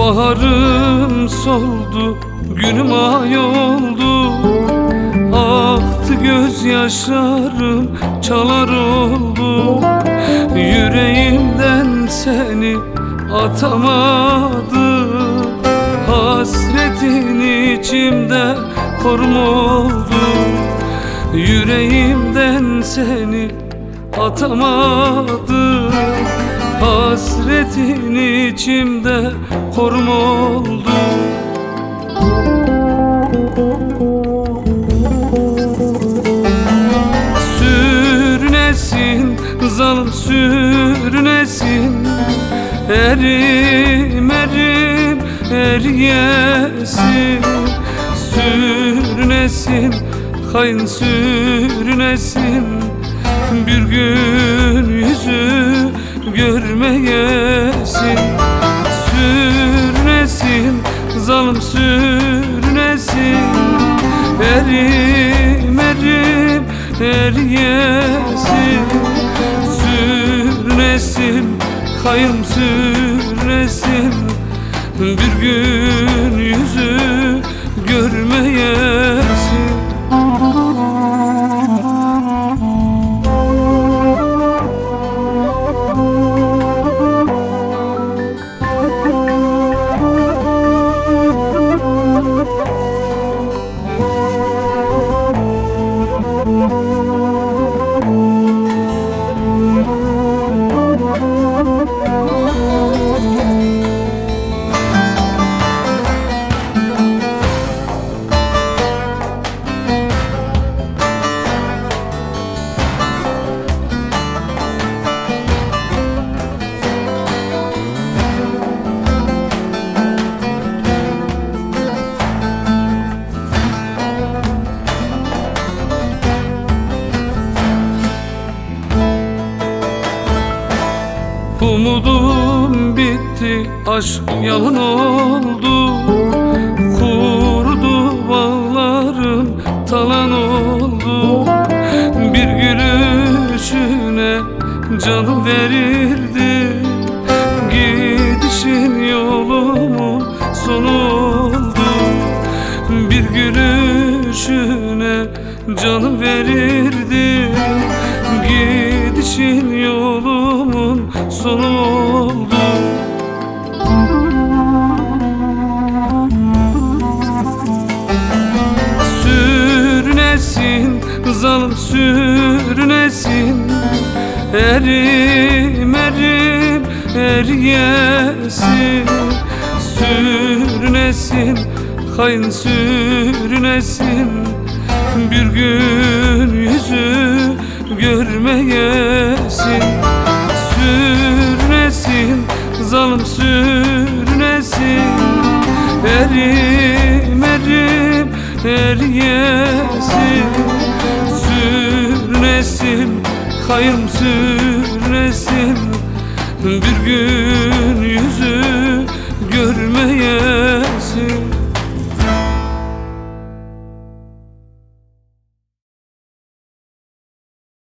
Baharım soldu, günüm ay oldu. Aktı gözyaşlarım, çalar oldu. Yüreğimden seni atamadım Hasretin içimde koruma oldu Yüreğimden seni atamadım Hasretin içimde koruma oldu. Sürünesin, zalim sürünesin. Erim erim eriyesin. Sürünesin, hain sürünesin. Bir gün görmeyesin. Sürünesin, zalim sürünesin Erim erim eriyesin. Sürünesin, hayım sürünesin Bir gün yüzü görmeyesin Bitti, aşk yalan oldu. Kurdu bağlarım talan oldu. Bir gülüşüne canım verirdi. Gidişin yolumun sonu oldu. Bir gülüşüne canım verirdi. Gidişin yolumun sonu oldu sürünesin Erim erim eriyesin. Sürünesin, hain sürünesin. Bir gün yüzü görmeyesin. Sürünesin, zalim sürünesin. Erim erim eriyesin kayyum süresin bir gün